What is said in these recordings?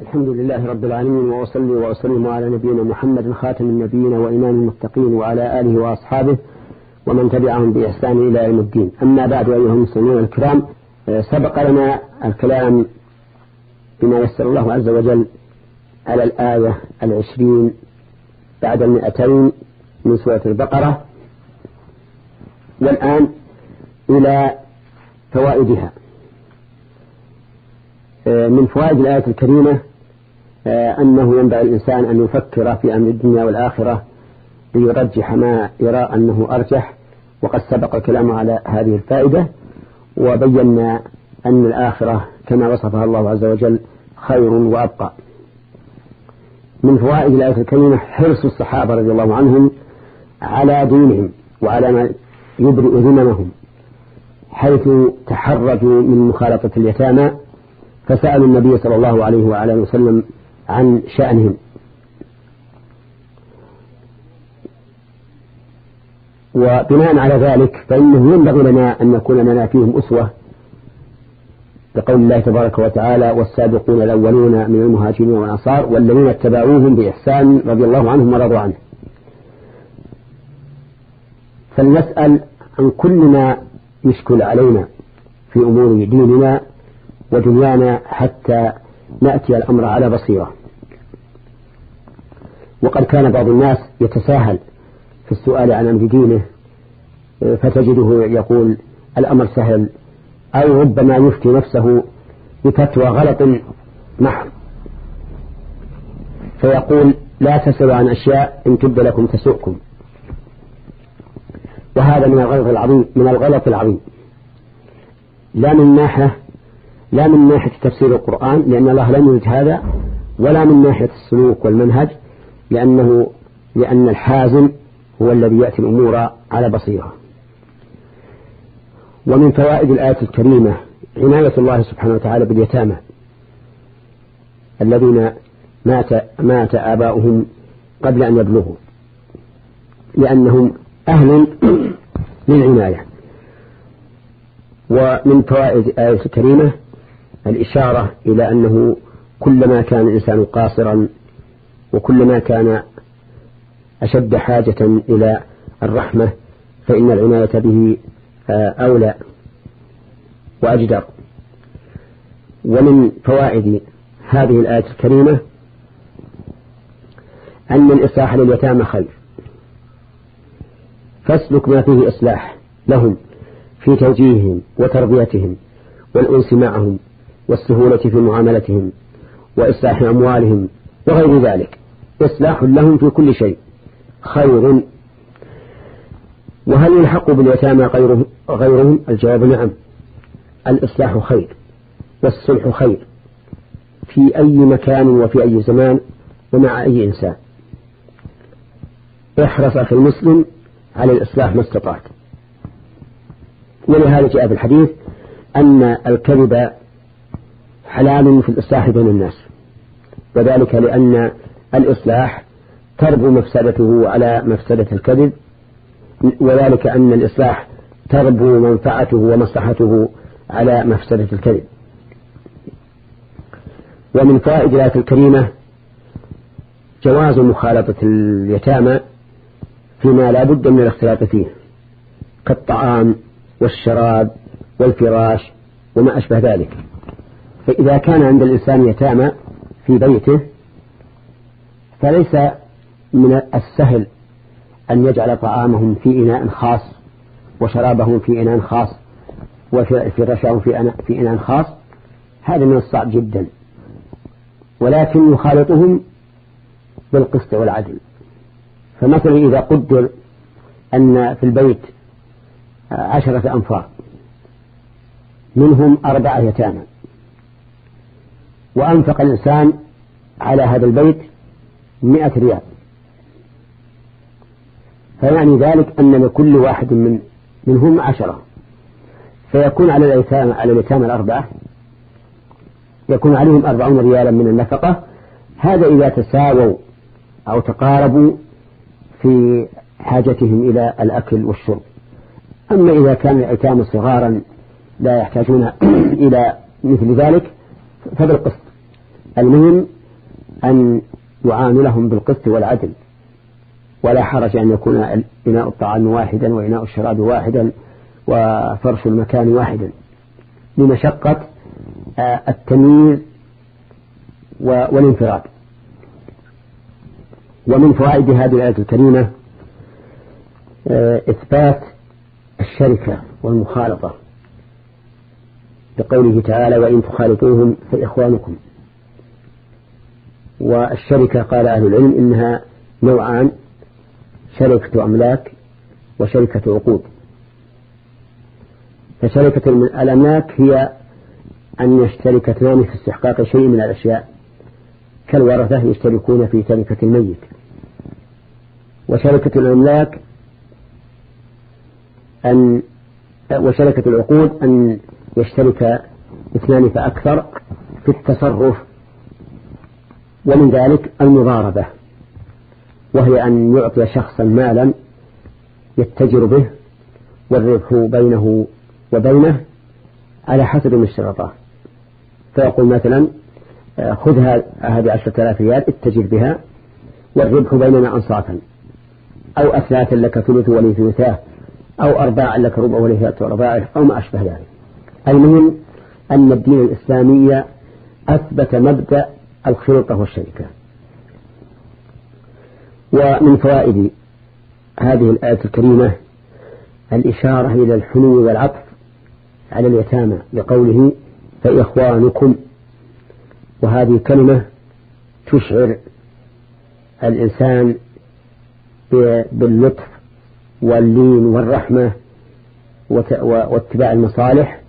الحمد لله رب العالمين وأصلي وأسلم على نبينا محمد خاتم النبيين وإمام المتقين وعلى آله وأصحابه ومن تبعهم بإحسان إلى يوم الدين. أما بعد أيها المسلمون الكرام سبق لنا الكلام بما يسر الله عز وجل على الآية العشرين بعد المئتين من سورة البقرة والآن إلى فوائدها. من فوائد الآية الكريمة أنه ينبغي الإنسان أن يفكر في أمر الدنيا والآخرة ليرجح ما يرى أنه أرجح. وقد سبق الكلام على هذه الفائدة وبينا أن الآخرة كما وصفها الله عز وجل خير وأبقى. من فوائد الآية الكريمة حرص الصحابة رضي الله عنهم على دينهم وعلى ما يبرئ ذممهم حيث تحرجوا من مخالطة اليتامى فسألوا النبي صلى الله عليه وعلى وسلم عن شأنهم. وبناء على ذلك فإنه ينبغي لنا أن يكون لنا فيهم أسوة بقول الله تبارك وتعالى والسابقون الأولون من المهاجرين والأنصار والذين اتبعوهم بإحسان رضي الله عنهم ورضوا عنه. فلنسأل عن كل ما يشكل علينا في أمور ديننا ودنيانا حتى نأتي الأمر على بصيرة. وقد كان بعض الناس يتساهل في السؤال عن أمر دينه فتجده يقول الأمر سهل أو ربما يفتي نفسه بفتوى غلط محض. فيقول لا تسألوا عن أشياء إن تبد لكم تسؤكم. وهذا من الغلط العظيم من الغلط العظيم. لا من ناحية لا من ناحية تفسير القرآن لأن الله لم يرد هذا ولا من ناحية السلوك والمنهج لأنه لأن الحازم هو الذي يأتي الأمور على بصيرة. ومن فوائد الآية الكريمة عناية الله سبحانه وتعالى باليتامى الذين مات مات آباؤهم قبل أن يبلغوا لأنهم أهل للعناية. ومن فوائد الآية الكريمة الإشارة إلى أنه كلما كان الإنسان قاصرا وكلما كان أشد حاجة إلى الرحمة فإن العناية به أولى وأجدر. ومن فوائد هذه الآية الكريمة أن الإصلاح لليتامى خير. فاسلك ما فيه إصلاح لهم في توجيههم وتربيتهم والأنس معهم والسهولة في معاملتهم وإصلاح أموالهم وغير ذلك. إصلاح لهم في كل شيء. خير. وهل يلحق باليتامى غيرهم, غيرهم؟ الجواب نعم. الإصلاح خير والصلح خير. في أي مكان وفي أي زمان ومع أي إنسان. احرص أخي المسلم على الإصلاح ما استطعت. ولهذا جاء في الحديث أن الكذب حلال في الإصلاح بين الناس. وذلك لأن الإصلاح تربو مفسدته على مفسدة الكذب وذلك أن الإصلاح تربو منفعته ومصلحته على مفسدة الكذب. ومن فائد الآية الكريمة جواز مخالطة اليتامى فيما لا بد من الاختلاط فيه كالطعام والشراب والفراش وما أشبه ذلك. فإذا كان عند الإنسان يتامى في بيته فليس من السهل أن يجعل طعامهم في إناء خاص وشرابهم في إناء خاص وفراشهم في في إناء خاص. هذا من الصعب جدا. ولكن يخالطهم بالقسط والعدل. فمثلا إذا قدر أن في البيت عشرة أنفار منهم أربعة يتامى. وأنفق الإنسان على هذا البيت مئة ريال. فيعني ذلك أن لكل واحد من منهم عشرة. فيكون على الأيتام على الأيتام الأربعة. يكون عليهم أربعون ريالا من النفقة. هذا إذا تساووا أو تقاربوا في حاجتهم إلى الأكل والشرب. أما إذا كان الأيتام صغارا لا يحتاجون إلى مثل ذلك فبالقسط. المهم أن يعاملهم بالقسط والعدل. ولا حرج أن يكون إناء الطعام واحدا وإناء الشراب واحدا وفرش المكان واحدا. لمشقة آه، التمييز والانفراد. ومن فوائد هذه الآية الكريمة آه، إثبات الشركة والمخالطة. بقوله تعالى وإن تخالطوهم فإخوانكم. والشركة قال أهل العلم إنها نوعان شركة أملاك وشركة عقود. فشركة الأملاك هي أن يشترك اثنان في استحقاق شيء من الأشياء كالورثة يشتركون في تركة الميت. وشركة الأملاك أن وشركة العقود أن يشترك اثنان فأكثر في التصرف ومن ذلك المضاربة وهي أن يعطي شخصا مالا يتجر به والربح بينه وبينه على حسب ما اشترطه فيقول مثلا خذ هذه عشرة آلاف ريال اتجر بها والربح بيننا أنصافا. أو أثلاثا لك ثلث ولي ثلثاه أو أرباعا لك ربع ولي ثلاث أرباعه أو ما أشبه ذلك. المهم أن الدين الإسلامي أثبت مبدأ الخلطة والشركة. ومن فوائد هذه الآية الكريمة الإشارة إلى الحنو والعطف على اليتامى لقوله فإخوانكم. وهذه كلمة تشعر الإنسان باللطف واللين والرحمة واتباع المصالح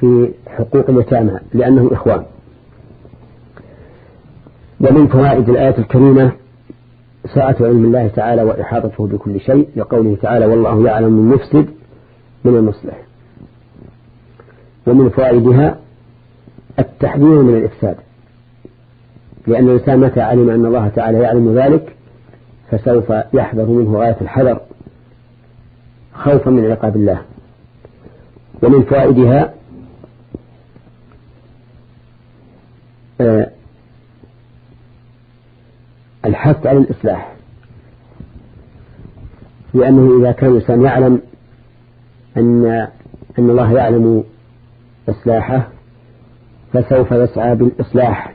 في حقوق اليتامى لأنهم إخوان. ومن فوائد الآية الكريمة ساعة علم الله تعالى وإحاطته بكل شيء لقوله تعالى والله يعلم المفسد من المصلح. ومن فوائدها التحذير من الإفساد. لأن الإنسان متى علم أن الله تعالى يعلم ذلك فسوف يحذر منه غاية الحذر خوفا من عقاب الله. ومن فوائدها آه، الحث على الإصلاح. لأنه إذا كان الإنسان يعلم أن أن الله يعلم إصلاحه فسوف يسعى بالإصلاح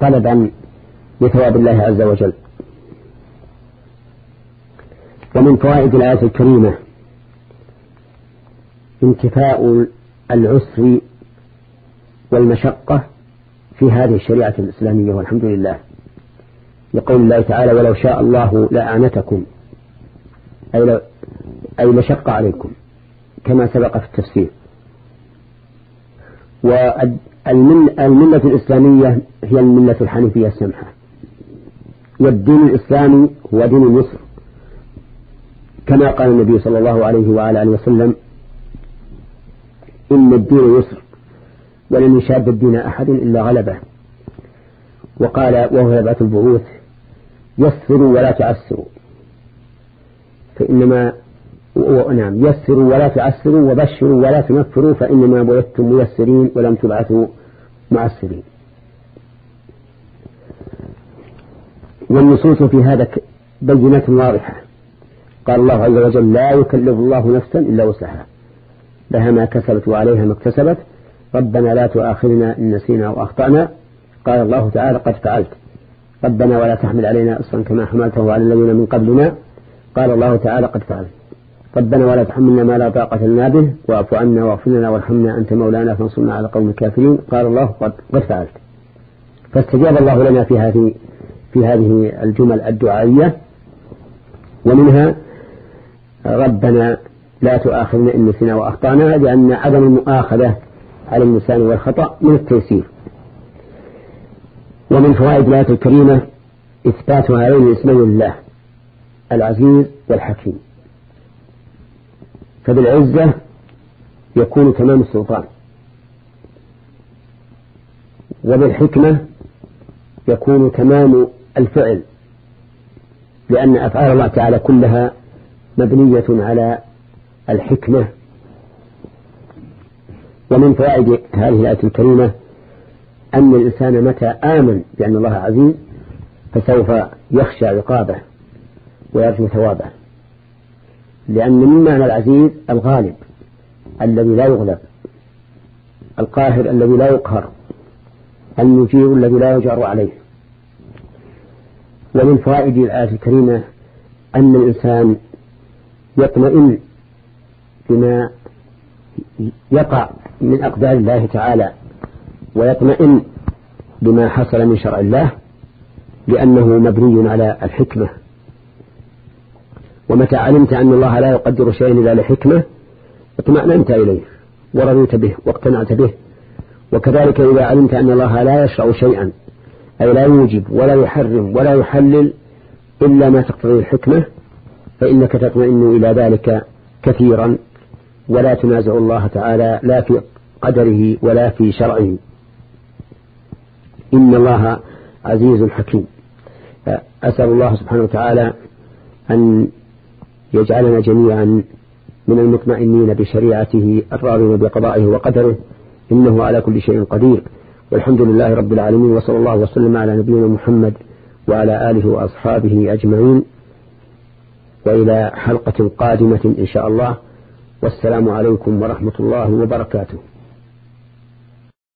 طلبا لثواب الله عز وجل. ومن فوائد الآية الكريمة انتفاء العسر والمشقة في هذه الشريعة الإسلامية والحمد لله. يقول الله تعالى ولو شاء الله لأعنتكم. أي, أي لشق عليكم كما سبق في التفسير. والملة الإسلامية هي الملة الحنيفية السمحة. والدين الإسلامي هو دين مصر كما قال النبي صلى الله عليه وعلى آله وسلم إن الدين يسر ولن يشاد الدين أحد إلا غلبه. وقال وهو يبعث البعوث. يسروا ولا تعسروا. فإنما نعم يسروا ولا تعسروا وبشروا ولا تنفروا فإنما بعثتم ميسرين ولم تبعثوا معسرين. والنصوص في هذا بينة واضحة. قال الله عز وجل لا يكلف الله نفسا إلا وسعها. لها ما كسبت وعليها ما اكتسبت. ربنا لا تؤاخذنا إن نسينا أو أخطأنا. قال الله تعالى قد فعلت. ربنا ولا تحمل علينا إصرا كما حملته على الذين من قبلنا. قال الله تعالى قد فعلت ربنا ولا تحملنا ما لا طاقة لنا به واعف عنا واغفر لنا وارحمنا أنت مولانا فانصرنا على قوم الكافرين. قال الله قد, قد فعلت. فاستجاب الله لنا في هذه في هذه الجمل الدعائية. ومنها ربنا لا تؤاخذنا إن نسينا وأخطأنا لأن عدم المؤاخذة على النسيان والخطأ من التيسير. ومن فوائد الآية الكريمة إثبات هذين الاسمين لله العزيز والحكيم. فبالعزة يكون تمام السلطان. وبالحكمة يكون تمام الفعل لأن أفعال الله تعالى كلها مبنية على الحكمة. ومن فوائد هذه الآية الكريمة أن الإنسان متى آمن بأن الله عزيز فسوف يخشى عقابه ويرجو ثوابه. لأن من معنى العزيز الغالب الذي لا يغلب القاهر الذي لا يقهر المجير الذي لا يجار عليه. ومن فوائد الآية الكريمة أن الإنسان يطمئن بما يقع من أقدار الله تعالى. ويطمئن بما حصل من شرع الله لأنه مبني على الحكمة. ومتى علمت أن الله لا يقدر شيئا إلا لحكمة اطمأننت إليه ورضيت به واقتنعت به. وكذلك إذا علمت أن الله لا يشرع شيئا أي لا يوجب ولا يحرم ولا يحلل إلا ما تقتضيه الحكمة فإنك تطمئن إلى ذلك كثيرا. ولا تنازع الله تعالى لا في قدره ولا في شرعه. إن الله عزيز حكيم. أسأل الله سبحانه وتعالى أن يجعلنا جميعا من المطمئنين بشريعته الراضين بقضائه وقدره إنه على كل شيء قدير. والحمد لله رب العالمين وصلى الله وسلم على نبينا محمد وعلى آله وأصحابه أجمعين. وإلى حلقة قادمة إن شاء الله. والسلام عليكم ورحمة الله وبركاته.